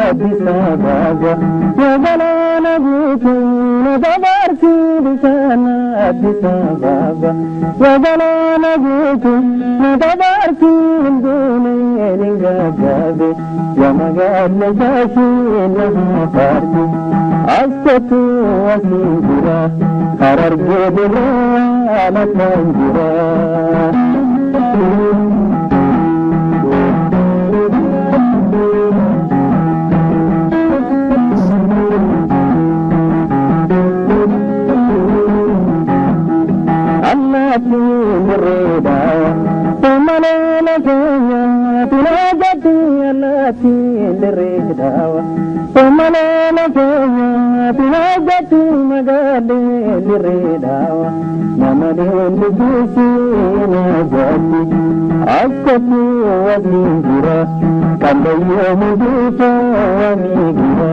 దిశనాదిశాగా యవనాన భూతున దవర్సి దిశనాదిశాగా యవనాన భూతున దవర్సి దునే లింగ గదే యమగార్ల జాసి నమః Parthi حسة وسيرة قرر جبرة على تنجرة Thank you. lalaatindereedawa somaleena keenya filaagatu magaaleellereedawa namani hundi duusiina jaatti akkatu waliin jira kallayyooma duusa wanii jira.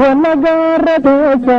Wanagara desa,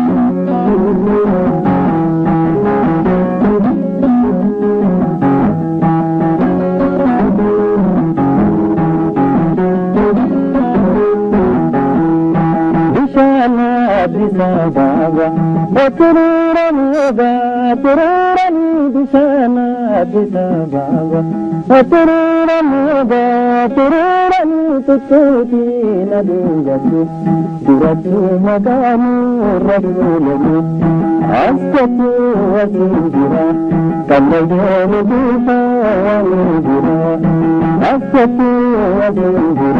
రగులను అస్తు వసింగిర కన్నయోను దీపానుగిర అస్తు వసింగిర అరగేరుగా అలకంగిర అస్కటి వసింగిర కన్నయోను దీపానుగిర అస్కటి వసింగిర కన్నయోను దీపానుగిర అస్కటి వసింగిర